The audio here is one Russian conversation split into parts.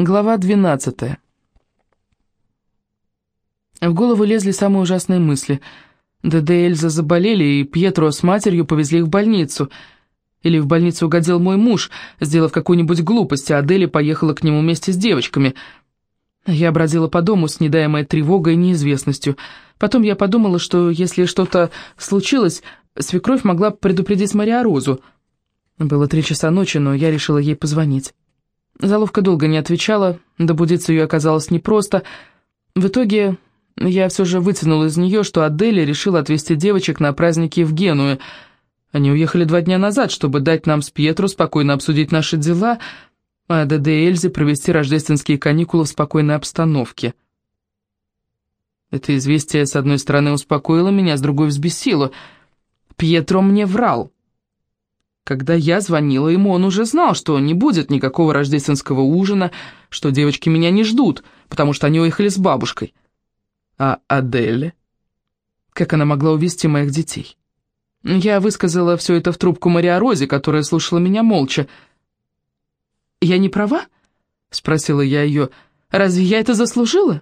Глава 12. В голову лезли самые ужасные мысли. ДД и Эльза заболели, и Пьетро с матерью повезли их в больницу. Или в больницу угодил мой муж, сделав какую-нибудь глупость, а Адели поехала к нему вместе с девочками. Я бродила по дому с недаемой тревогой и неизвестностью. Потом я подумала, что если что-то случилось, свекровь могла предупредить Мариарозу. Было три часа ночи, но я решила ей позвонить. Заловка долго не отвечала, добудиться ее оказалось непросто. В итоге я все же вытянула из нее, что Аделя решила отвезти девочек на праздники в Геную. Они уехали два дня назад, чтобы дать нам с Пьетро спокойно обсудить наши дела, а ДД и Эльзе провести рождественские каникулы в спокойной обстановке. Это известие, с одной стороны, успокоило меня, с другой взбесило. Пьетро мне врал. Когда я звонила ему, он уже знал, что не будет никакого рождественского ужина, что девочки меня не ждут, потому что они уехали с бабушкой. А Адель? Как она могла увезти моих детей? Я высказала все это в трубку Мария Розе, которая слушала меня молча. «Я не права?» — спросила я ее. «Разве я это заслужила?»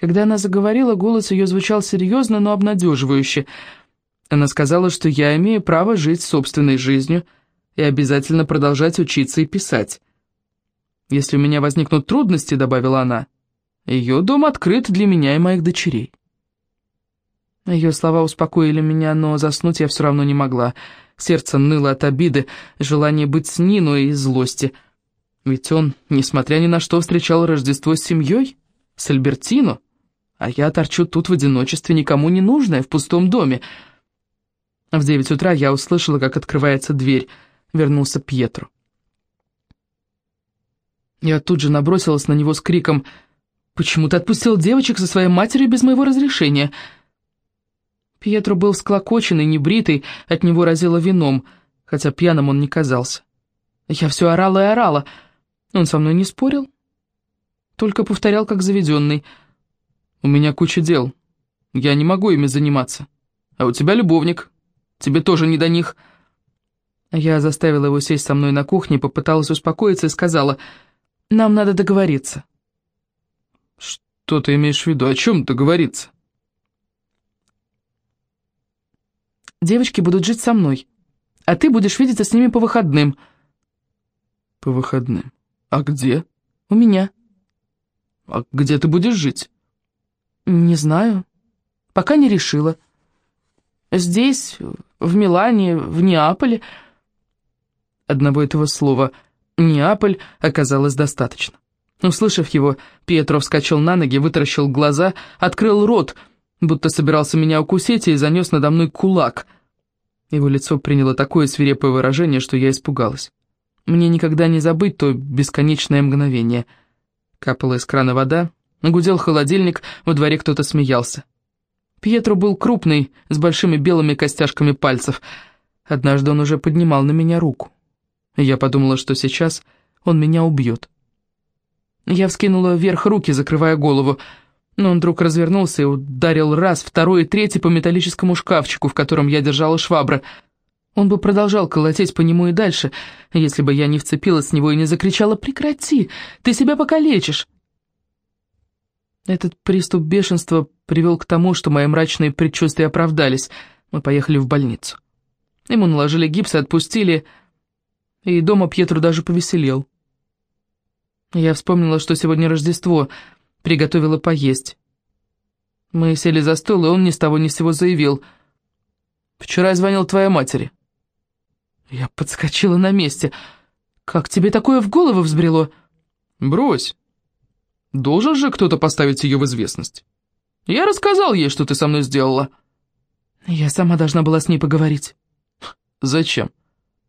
Когда она заговорила, голос ее звучал серьезно, но обнадеживающе — она сказала, что я имею право жить собственной жизнью и обязательно продолжать учиться и писать. Если у меня возникнут трудности, добавила она, ее дом открыт для меня и моих дочерей. Ее слова успокоили меня, но заснуть я все равно не могла. Сердце ныло от обиды, желания быть с Ниной и злости. Ведь он, несмотря ни на что, встречал Рождество с семьей, с Альбертино, а я торчу тут в одиночестве, никому не нужная, в пустом доме, в девять утра я услышала, как открывается дверь. Вернулся Пьетро. Я тут же набросилась на него с криком «Почему ты отпустил девочек со своей матерью без моего разрешения?» Пьетро был всклокоченный, небритый, от него разило вином, хотя пьяным он не казался. Я все орала и орала. Он со мной не спорил, только повторял, как заведенный. «У меня куча дел. Я не могу ими заниматься. А у тебя любовник, Тебе тоже не до них». Я заставила его сесть со мной на кухне, попыталась успокоиться и сказала, «Нам надо договориться». «Что ты имеешь в виду? О чем договориться?» «Девочки будут жить со мной, а ты будешь видеться с ними по выходным». «По выходным? А где?» «У меня». «А где ты будешь жить?» «Не знаю. Пока не решила». Здесь, в Милане, в Неаполе. Одного этого слова «Неаполь» оказалось достаточно. Услышав его, Пьетро вскочил на ноги, вытаращил глаза, открыл рот, будто собирался меня укусить, и занес надо мной кулак. Его лицо приняло такое свирепое выражение, что я испугалась. Мне никогда не забыть то бесконечное мгновение. Капала из крана вода, гудел холодильник, во дворе кто-то смеялся. Пьетро был крупный, с большими белыми костяшками пальцев. Однажды он уже поднимал на меня руку. Я подумала, что сейчас он меня убьет. Я вскинула вверх руки, закрывая голову, но он вдруг развернулся и ударил раз, второй и третий по металлическому шкафчику, в котором я держала швабры. Он бы продолжал колотеть по нему и дальше, если бы я не вцепилась с него и не закричала «Прекрати! Ты себя покалечишь!» Этот приступ бешенства привел к тому, что мои мрачные предчувствия оправдались. Мы поехали в больницу. Ему наложили гипс и отпустили, и дома Пьетро даже повеселел. Я вспомнила, что сегодня Рождество, приготовила поесть. Мы сели за стол, и он ни с того ни с сего заявил. «Вчера я звонил твоей матери». Я подскочила на месте. «Как тебе такое в голову взбрело?» «Брось. Должен же кто-то поставить ее в известность. Я рассказал ей, что ты со мной сделала». «Я сама должна была с ней поговорить». «Зачем?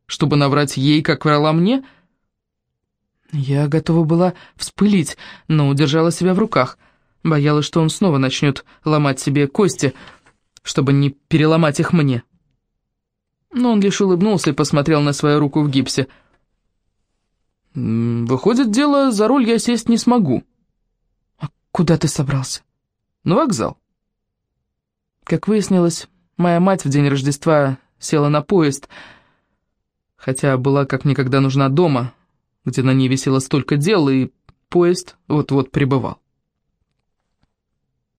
Чтобы наврать ей, как врала мне?» Я готова была вспылить, но удержала себя в руках. Боялась, что он снова начнет ломать себе кости, чтобы не переломать их мне. Но он лишь улыбнулся и посмотрел на свою руку в гипсе. «Выходит, дело, за руль я сесть не смогу». «А куда ты собрался?» На вокзал. Как выяснилось, моя мать в день Рождества села на поезд, хотя была как никогда нужна дома. где на ней висело столько дел, и поезд вот-вот прибывал.